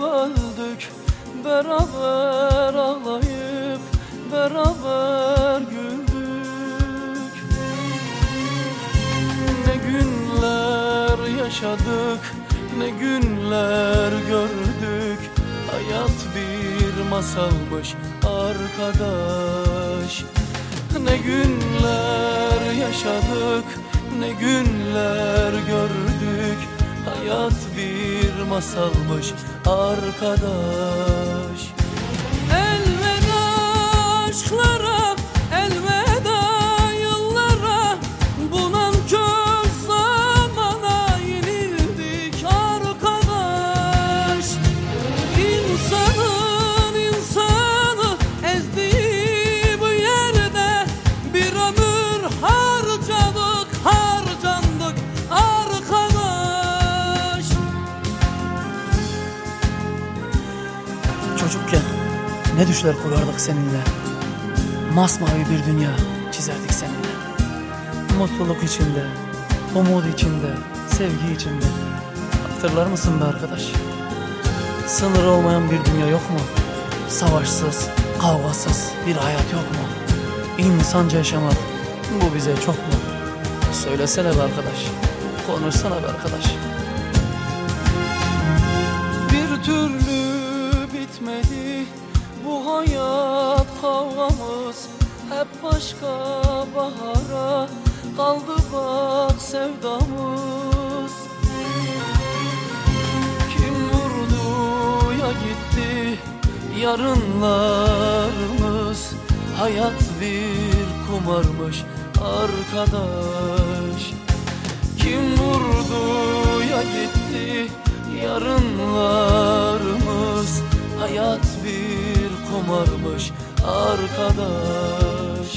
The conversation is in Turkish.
böldük Beraber ağlayıp beraber güldük? Ne günler yaşadık ne günler gördük. Hayat bir masalmış arkadaş. Ne günler yaşadık ne günler gördük Hayat bir masalmış arkadaş. Elveda aşklara Çocukken ne düşler kurardık seninle Masmavi bir dünya çizerdik seninle Mutluluk içinde, umut içinde, sevgi içinde Hatırlar mısın be arkadaş? Sınır olmayan bir dünya yok mu? Savaşsız, kavgasız bir hayat yok mu? İnsanca yaşamak bu bize çok mu? Söylesene be arkadaş, konuşsana be arkadaş Bir türlü kavgamız Hep başka bahara kaldı bak sevdamız. Kim vurdu ya gitti yarınlarımız? Hayat bir kumarmış arkadaş. Kim vurdu ya gitti yarınlarımız? Hayat bir kumarmış arkadaş